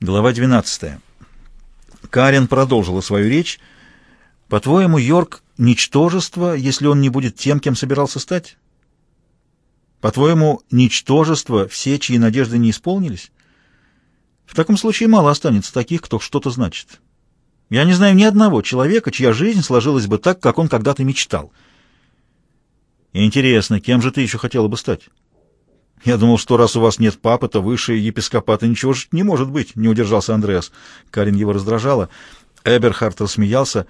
Глава 12. Карен продолжила свою речь. «По-твоему, Йорк — ничтожество, если он не будет тем, кем собирался стать? По-твоему, ничтожество — все, чьи надежды не исполнились? В таком случае мало останется таких, кто что-то значит. Я не знаю ни одного человека, чья жизнь сложилась бы так, как он когда-то мечтал. Интересно, кем же ты еще хотела бы стать?» «Я думал, что раз у вас нет папы, то выше епископата ничего же не может быть», — не удержался Андреас. Карин его раздражала. Эберхард рассмеялся.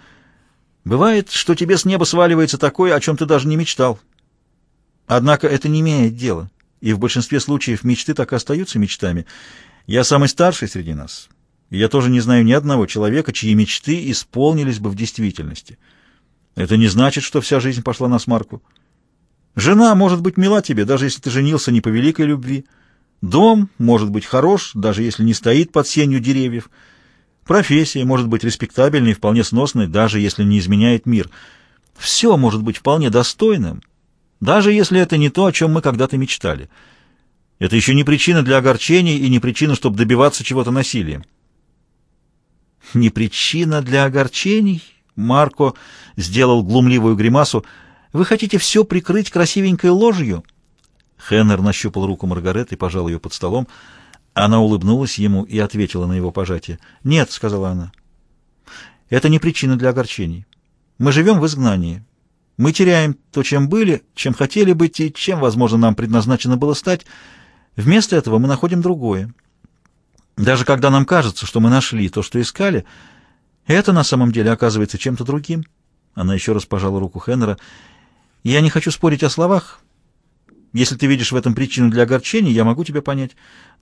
«Бывает, что тебе с неба сваливается такое, о чем ты даже не мечтал. Однако это не имеет дела, и в большинстве случаев мечты так и остаются мечтами. Я самый старший среди нас, и я тоже не знаю ни одного человека, чьи мечты исполнились бы в действительности. Это не значит, что вся жизнь пошла на смарку». Жена может быть мила тебе, даже если ты женился не по великой любви. Дом может быть хорош, даже если не стоит под сенью деревьев. Профессия может быть респектабельной и вполне сносной, даже если не изменяет мир. Все может быть вполне достойным, даже если это не то, о чем мы когда-то мечтали. Это еще не причина для огорчений и не причина, чтобы добиваться чего-то насилием. Не причина для огорчений? Марко сделал глумливую гримасу — вы хотите все прикрыть красивенькой ложью?» Хеннер нащупал руку Маргарет и пожал ее под столом. Она улыбнулась ему и ответила на его пожатие. «Нет», — сказала она, — «это не причина для огорчений. Мы живем в изгнании. Мы теряем то, чем были, чем хотели быть и чем, возможно, нам предназначено было стать. Вместо этого мы находим другое. Даже когда нам кажется, что мы нашли то, что искали, это на самом деле оказывается чем-то другим». Она еще раз пожала руку Хеннера — я не хочу спорить о словах. Если ты видишь в этом причину для огорчения, я могу тебя понять.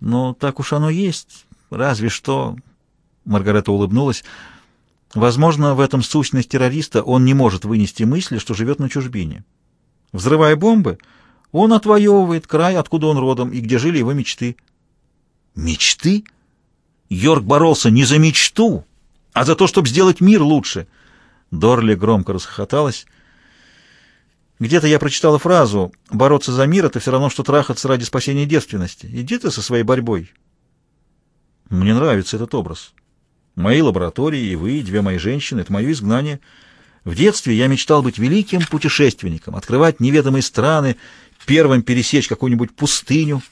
Но так уж оно есть. Разве что...» Маргарета улыбнулась. «Возможно, в этом сущность террориста он не может вынести мысли, что живет на чужбине. Взрывая бомбы, он отвоевывает край, откуда он родом, и где жили его мечты». «Мечты?» Йорк боролся не за мечту, а за то, чтобы сделать мир лучше. Дорли громко расхохоталась. Где-то я прочитала фразу «бороться за мир — это все равно, что трахаться ради спасения девственности». Иди ты со своей борьбой. Мне нравится этот образ. Мои лаборатории и вы, две мои женщины — это мое изгнание. В детстве я мечтал быть великим путешественником, открывать неведомые страны, первым пересечь какую-нибудь пустыню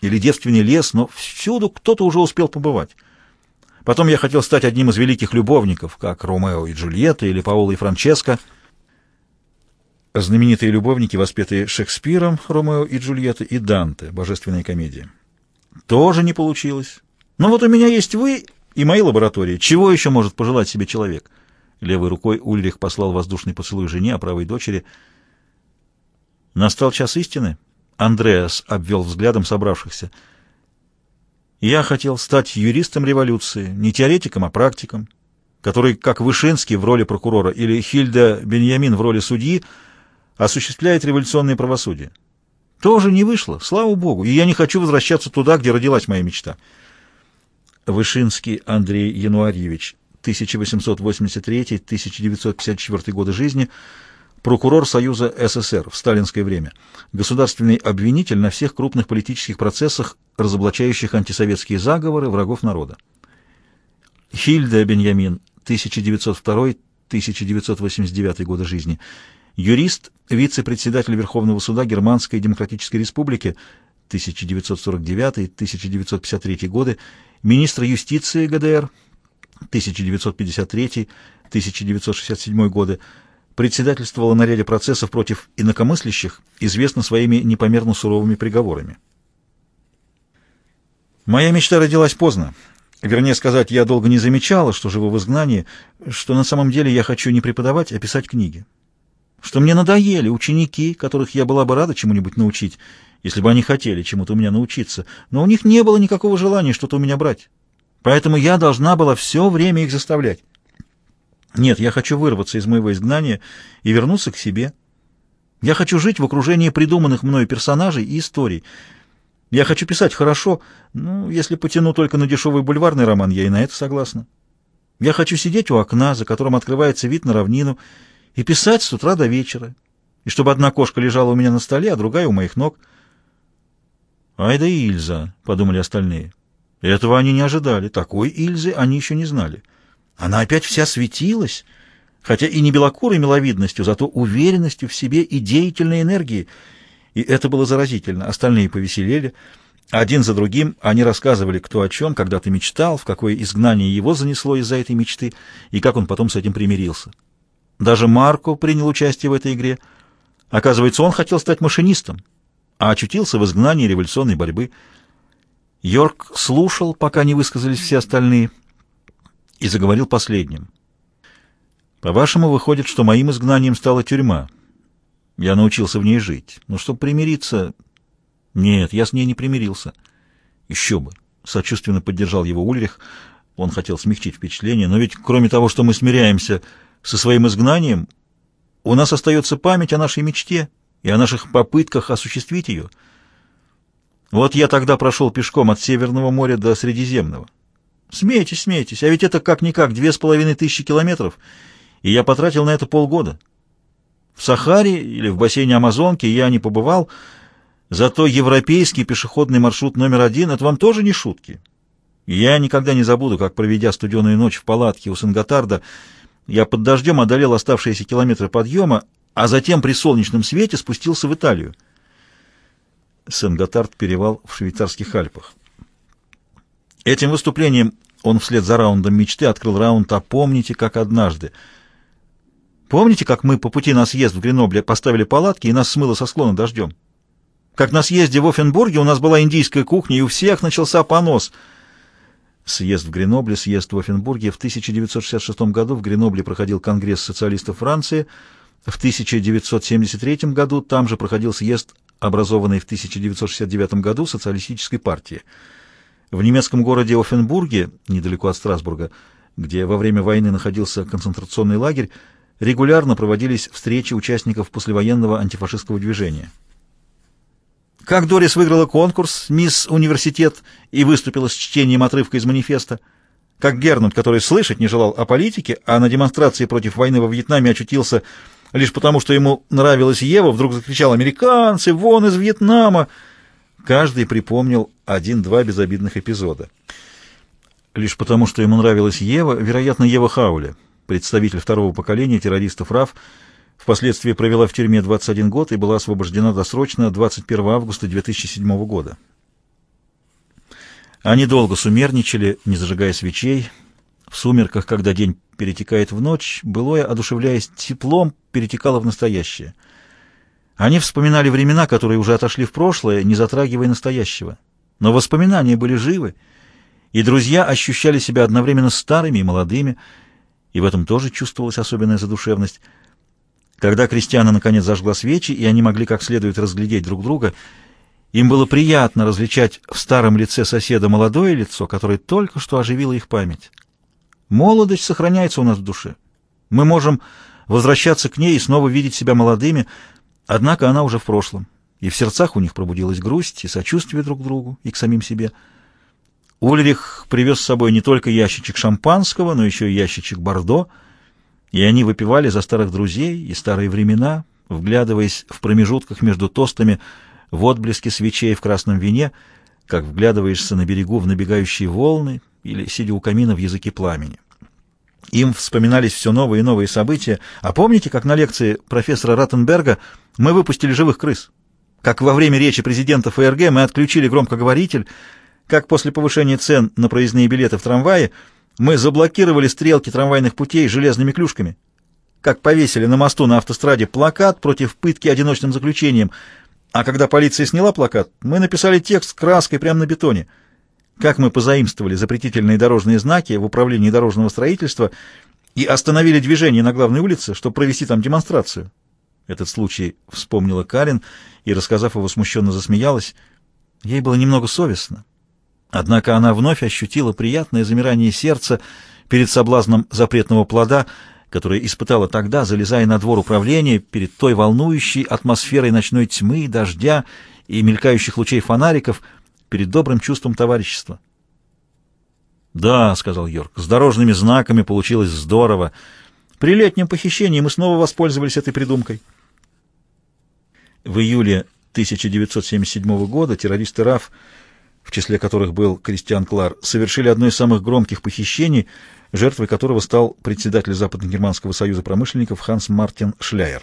или девственный лес, но всюду кто-то уже успел побывать. Потом я хотел стать одним из великих любовников, как Ромео и Джульетта или Паоло и Франческо — знаменитые любовники, воспетые Шекспиром, Ромео и Джульетта, и Данте, божественная комедия. Тоже не получилось. Но вот у меня есть вы и мои лаборатории. Чего еще может пожелать себе человек? Левой рукой Ульрих послал воздушный поцелуй жене, а правой дочери. Настал час истины. Андреас обвел взглядом собравшихся. Я хотел стать юристом революции, не теоретиком, а практиком, который, как Вышинский в роли прокурора или Хильда Беньямин в роли судьи, осуществляет революционное правосудие. Тоже не вышло, слава богу, и я не хочу возвращаться туда, где родилась моя мечта. Вышинский Андрей Януарьевич, 1883-1954 годы жизни, прокурор Союза СССР в сталинское время, государственный обвинитель на всех крупных политических процессах, разоблачающих антисоветские заговоры врагов народа. Хильда Беньямин, 1902-1989 годы жизни, Юрист, вице-председатель Верховного суда Германской Демократической Республики 1949-1953 годы, министр юстиции ГДР 1953-1967 годы, председательствовала на ряде процессов против инакомыслящих, известна своими непомерно суровыми приговорами. Моя мечта родилась поздно. Вернее сказать, я долго не замечала, что живу в изгнании, что на самом деле я хочу не преподавать, а писать книги что мне надоели ученики, которых я была бы рада чему-нибудь научить, если бы они хотели чему-то у меня научиться, но у них не было никакого желания что-то у меня брать. Поэтому я должна была все время их заставлять. Нет, я хочу вырваться из моего изгнания и вернуться к себе. Я хочу жить в окружении придуманных мною персонажей и историй. Я хочу писать хорошо, ну, если потяну только на дешевый бульварный роман, я и на это согласна. Я хочу сидеть у окна, за которым открывается вид на равнину, и писать с утра до вечера, и чтобы одна кошка лежала у меня на столе, а другая у моих ног. «Ай да Ильза», — подумали остальные. Этого они не ожидали. Такой Ильзы они еще не знали. Она опять вся светилась, хотя и не белокурой миловидностью, зато уверенностью в себе и деятельной энергией. И это было заразительно. Остальные повеселели. Один за другим они рассказывали, кто о чем когда-то мечтал, в какое изгнание его занесло из-за этой мечты, и как он потом с этим примирился. Даже Марко принял участие в этой игре. Оказывается, он хотел стать машинистом, а очутился в изгнании революционной борьбы. Йорк слушал, пока не высказались все остальные, и заговорил последним. «По-вашему, выходит, что моим изгнанием стала тюрьма. Я научился в ней жить. Но чтобы примириться, нет, я с ней не примирился. Еще бы. Сочувственно поддержал его Ульрих. Он хотел смягчить впечатление. Но ведь кроме того, что мы смиряемся со своим изгнанием, у нас остается память о нашей мечте и о наших попытках осуществить ее. Вот я тогда прошел пешком от Северного моря до Средиземного. Смейтесь, смейтесь, а ведь это как-никак две с половиной тысячи километров, и я потратил на это полгода. В Сахаре или в бассейне Амазонки я не побывал, Зато европейский пешеходный маршрут номер один — это вам тоже не шутки. Я никогда не забуду, как, проведя студеную ночь в палатке у Санготарда, я под дождем одолел оставшиеся километры подъема, а затем при солнечном свете спустился в Италию. Сен-Готард перевал в швейцарских Альпах. Этим выступлением он вслед за раундом мечты открыл раунд «А помните, как однажды». Помните, как мы по пути на съезд в Гренобле поставили палатки и нас смыло со склона дождем? Как на съезде в Оффенбурге у нас была индийская кухня, и у всех начался понос. Съезд в Гренобле, съезд в Оффенбурге. В 1966 году в Гренобле проходил Конгресс социалистов Франции. В 1973 году там же проходил съезд, образованный в 1969 году Социалистической партии. В немецком городе Оффенбурге, недалеко от Страсбурга, где во время войны находился концентрационный лагерь, регулярно проводились встречи участников послевоенного антифашистского движения. Как Дорис выиграла конкурс «Мисс Университет» и выступила с чтением отрывка из манифеста. Как Гернут, который слышать не желал о политике, а на демонстрации против войны во Вьетнаме очутился лишь потому, что ему нравилась Ева, вдруг закричал «Американцы! Вон из Вьетнама!» Каждый припомнил один-два безобидных эпизода. Лишь потому, что ему нравилась Ева, вероятно, Ева Хауля, представитель второго поколения террористов РАФ, Впоследствии провела в тюрьме 21 год и была освобождена досрочно 21 августа 2007 года. Они долго сумерничали, не зажигая свечей. В сумерках, когда день перетекает в ночь, былое, одушевляясь теплом, перетекало в настоящее. Они вспоминали времена, которые уже отошли в прошлое, не затрагивая настоящего. Но воспоминания были живы, и друзья ощущали себя одновременно старыми и молодыми, и в этом тоже чувствовалась особенная задушевность — когда Кристиана наконец зажгла свечи, и они могли как следует разглядеть друг друга, им было приятно различать в старом лице соседа молодое лицо, которое только что оживило их память. Молодость сохраняется у нас в душе. Мы можем возвращаться к ней и снова видеть себя молодыми, однако она уже в прошлом, и в сердцах у них пробудилась грусть и сочувствие друг к другу и к самим себе. Ульрих привез с собой не только ящичек шампанского, но еще и ящичек бордо — и они выпивали за старых друзей и старые времена, вглядываясь в промежутках между тостами в отблеске свечей в красном вине, как вглядываешься на берегу в набегающие волны или, сидя у камина, в языке пламени. Им вспоминались все новые и новые события. А помните, как на лекции профессора Раттенберга мы выпустили живых крыс? Как во время речи президента ФРГ мы отключили громкоговоритель, как после повышения цен на проездные билеты в трамвае мы заблокировали стрелки трамвайных путей железными клюшками. Как повесили на мосту на автостраде плакат против пытки одиночным заключением. А когда полиция сняла плакат, мы написали текст краской прямо на бетоне. Как мы позаимствовали запретительные дорожные знаки в управлении дорожного строительства и остановили движение на главной улице, чтобы провести там демонстрацию. Этот случай вспомнила Карин и, рассказав его, смущенно засмеялась. Ей было немного совестно. Однако она вновь ощутила приятное замирание сердца перед соблазном запретного плода, которое испытала тогда, залезая на двор управления, перед той волнующей атмосферой ночной тьмы, дождя и мелькающих лучей фонариков, перед добрым чувством товарищества. «Да», — сказал Йорк, — «с дорожными знаками получилось здорово. При летнем похищении мы снова воспользовались этой придумкой». В июле 1977 года террористы РАФ в числе которых был Кристиан Клар, совершили одно из самых громких похищений, жертвой которого стал председатель Западно-Германского союза промышленников Ханс Мартин Шляер.